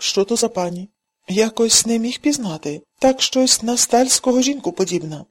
Що то за пані? Якось не міг пізнати. Так щось на стальського жінку подібна.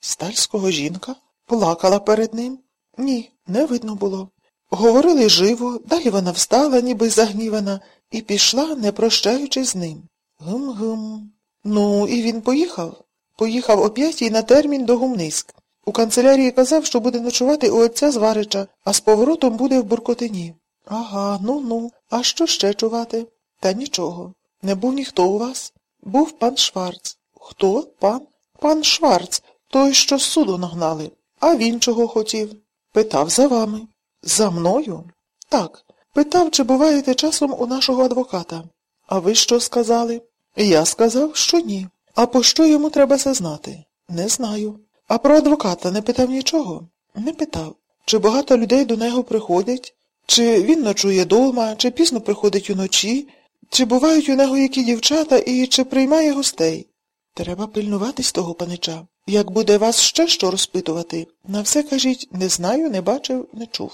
Стальського жінка? Плакала перед ним? Ні, не видно було. Говорили живо, далі вона встала, ніби загнівана, і пішла, не прощаючись з ним. Гм-гм. Ну, і він поїхав. Поїхав о п'ятій на термін до Гумниськ. У канцелярії казав, що буде ночувати у отця Зварича, а з поворотом буде в Буркотині. Ага, ну ну. А що ще чувати? Та нічого. Не був ніхто у вас? Був пан Шварц. Хто? Пан? Пан Шварц, той, що з суду нагнали. А він чого хотів? Питав за вами. За мною? Так. Питав, чи буваєте часом у нашого адвоката. А ви що сказали? Я сказав, що ні. А по що йому треба це знати? Не знаю. А про адвоката не питав нічого? Не питав. Чи багато людей до нього приходять? Чи він ночує дома, чи пізно приходить уночі, чи бувають у нього які дівчата і чи приймає гостей? Треба пильнуватись того панича. Як буде вас ще що розпитувати, на все кажіть не знаю, не бачив, не чув.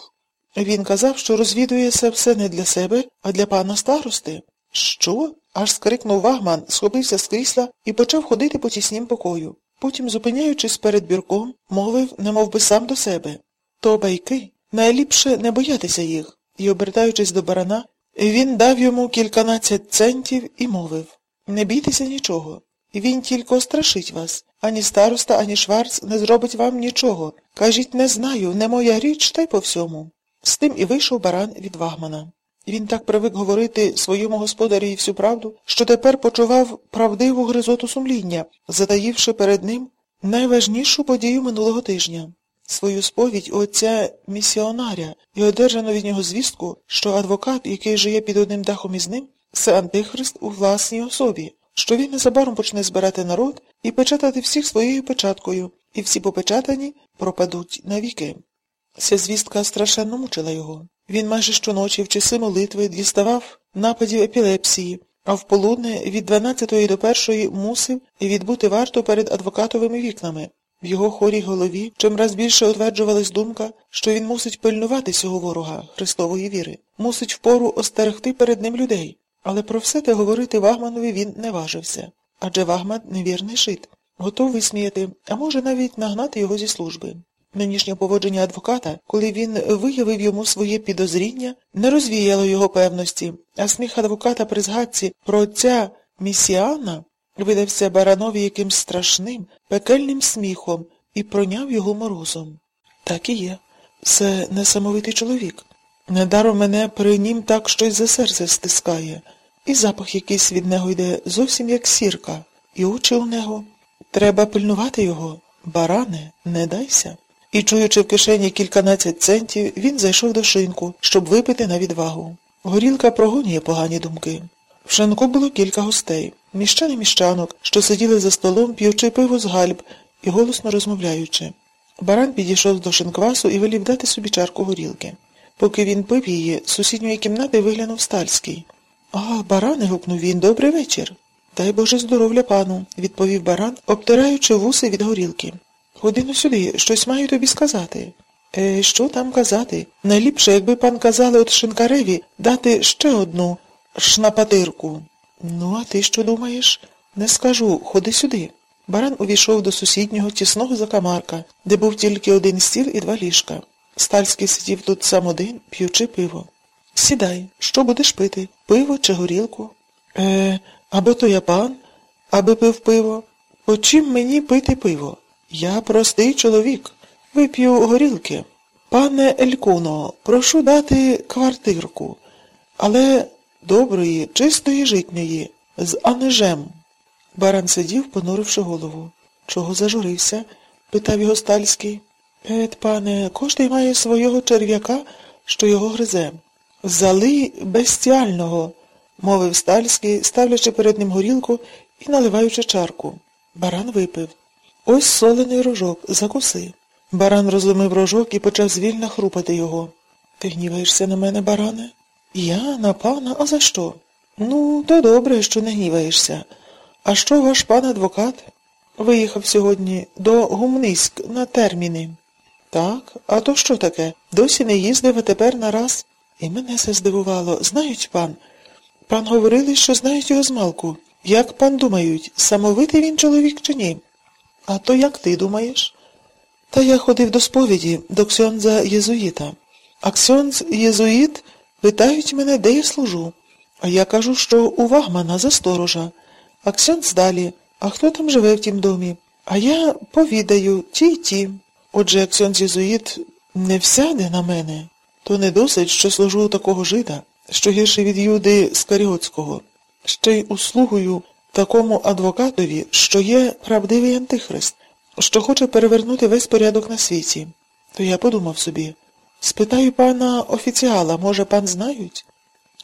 Він казав, що розвідує це все не для себе, а для пана старости. Що? аж скрикнув Вагман, схопився з крісла і почав ходити по тіснім покою. Потім, зупиняючись перед бірком, мовив, немов би сам до себе. То байки, найліпше не боятися їх. І, обертаючись до барана, він дав йому кільканадцять центів і мовив Не бійтеся нічого. Він тільки острашить вас. Ані староста, ані шварц не зробить вам нічого. Кажіть, не знаю, не моя річ, та й по всьому. З тим і вийшов баран від Вагмана. Він так привик говорити своєму господарі всю правду, що тепер почував правдиву гризоту сумління, затаївши перед ним найважнішу подію минулого тижня свою сповідь у отця місіонаря і одержану від нього звістку, що адвокат, який живе під одним дахом із ним, це антихрист у власній особі, що він незабаром почне збирати народ і печатати всіх своєю печаткою, і всі попечатані пропадуть навіки. Ця звістка страшенно мучила його. Він майже щоночі в часи молитви діставав нападів епілепсії, а в полудне від 12 до 1 мусив відбути варту перед адвокатовими вікнами. В його хорій голові чимраз більше утверджувалась думка, що він мусить пильнувати цього ворога Христової віри, мусить впору остерегти перед ним людей. Але про все те говорити Вагманові він не важився. Адже Вагман невірний шит, готов висміяти, а може навіть нагнати його зі служби. Нинішнє поводження адвоката, коли він виявив йому своє підозріння, не розвіяло його певності, а сміх адвоката при згадці про отця місіана видався баранові якимсь страшним, пекельним сміхом і проняв його морозом. Так і є. Це несамовитий чоловік. Недаром мене при нім так щось за серце стискає, і запах якийсь від нього йде зовсім як сірка, і очі у нього. Треба пильнувати його. Баране, не дайся. І, чуючи в кишені кільканадцять центів, він зайшов до шинку, щоб випити на відвагу. Горілка прогонює погані думки. В шинку було кілька гостей, міщан і міщанок, що сиділи за столом, п'ючи пиво з гальб і голосно розмовляючи. Баран підійшов до шинквасу і велів дати собі чарку горілки. Поки він пив її, з сусідньої кімнати виглянув стальський. А, баране, гукнув він, добрий вечір. Дай Боже здоров'я пану, відповів баран, обтираючи вуси від горілки. Ходи сюди, щось маю тобі сказати. Е, що там казати? Найліпше, якби пан казали от шинкареві дати ще одну шнапатирку. Ну, а ти що думаєш? Не скажу, ходи сюди. Баран увійшов до сусіднього тісного закамарка, де був тільки один стіл і два ліжка. Стальський сидів тут сам один, п'ючи пиво. Сідай, що будеш пити? Пиво чи горілку? Е, або то я пан, аби пив пиво. По чим мені пити пиво? Я простий чоловік. Вип'ю горілки. Пане Елькуно, прошу дати квартирку, але доброї, чистої житньої, з анежем. Баран сидів, понуривши голову. Чого зажурився? питав його стальський. Ет, пане, кожний має свого черв'яка, що його гризе. Зали бестіального, мовив стальський, ставлячи перед ним горілку і наливаючи чарку. Баран випив. Ось солений рожок, закуси. Баран розломив рожок і почав звільно хрупати його. Ти гніваєшся на мене, баране? Я на пана, а за що? Ну, то добре, що не гніваєшся. А що ваш пан адвокат? Виїхав сьогодні до Гумниськ на терміни. Так, а то що таке? Досі не їздив, а тепер нараз. І мене це здивувало. Знають, пан, Пан говорили, що знають його змалку. Як пан думають, самовитий він чоловік чи ні? А то як ти думаєш? Та я ходив до сповіді, до ксьонза єзуїта. А ксьонз єзуїт питають мене, де я служу. А я кажу, що у Вагмана за сторожа. А ксьонз далі. А хто там живе в тім домі? А я повідаю ті й ті. Отже, ксьонз єзуїт не всяде на мене, то не досить, що служу у такого жида, що гірше від Юди Скаріотського, ще й услугую такому адвокатові, що є правдивий антихрист, що хоче перевернути весь порядок на світі. То я подумав собі, спитаю пана офіціала, може, пан знають?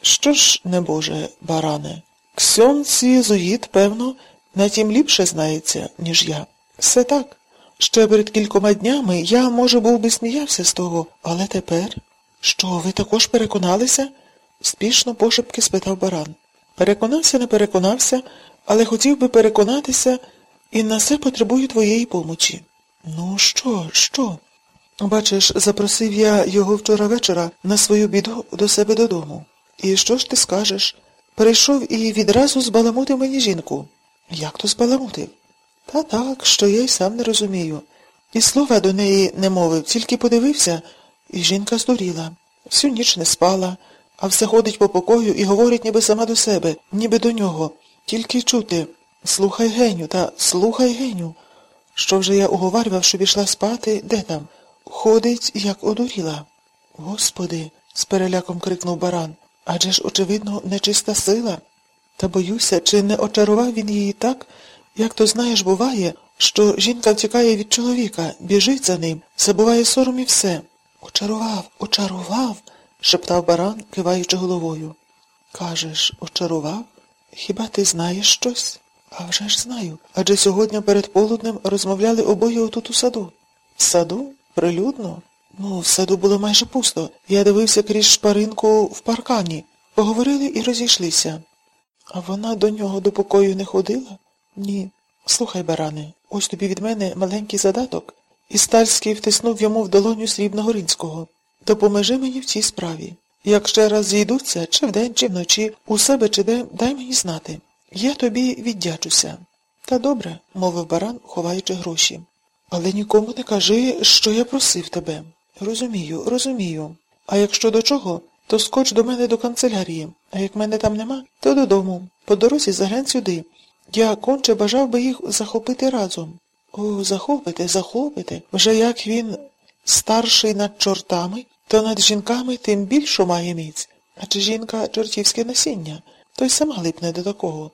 Що ж, небоже, баране, ксьонц єзуїт, певно, на тім ліпше знається, ніж я. Все так. Ще перед кількома днями я, може, був би сміявся з того, але тепер. Що, ви також переконалися? спішно пошепки спитав баран. Переконався, не переконався, але хотів би переконатися і на все потребую твоєї помочі. Ну, що, що? Бачиш, запросив я його вчора вечора на свою біду до себе додому. І що ж ти скажеш? Прийшов і відразу збаламутив мені жінку. Як то збаламутив? Та так, що я й сам не розумію. І слова до неї не мовив, тільки подивився, і жінка здуріла. Всю ніч не спала, а все ходить по покою і говорить ніби сама до себе, ніби до нього. Тільки чути. Слухай Геню, та слухай Геню. Що вже я уговарював, щоб ішла спати, де там? Ходить, як одуріла. Господи, з переляком крикнув баран. Адже ж, очевидно, нечиста сила. Та боюся, чи не очарував він її так, як то знаєш, буває, що жінка втікає від чоловіка, біжить за ним, забуває сором і все. Очарував, очарував, шептав баран, киваючи головою. Кажеш, очарував? Хіба ти знаєш щось? А вже ж знаю. Адже сьогодні перед полуднем розмовляли обоє отут у саду. В саду? Прилюдно? Ну, в саду було майже пусто. Я дивився крізь шпаринку в паркані. Поговорили і розійшлися. А вона до нього до покою не ходила? Ні. Слухай, баране, ось тобі від мене маленький задаток. І Стальський втиснув йому в долоню срібного Ринського. Допоможи мені в цій справі. Як ще раз зійдуться, чи вдень, чи вночі, у себе чи де, дай мені знати. Я тобі віддячуся. Та добре, мовив баран, ховаючи гроші. Але нікому не кажи, що я просив тебе. Розумію, розумію. А якщо до чого, то скоч до мене до канцелярії, а як мене там нема, то додому. По дорозі заглянь сюди. Я конче бажав би їх захопити разом. О, захопити, захопити. Вже як він старший над чортами, то над жінками тим більшу має міць. Адже жінка чортівське насіння, то й сама липне до такого.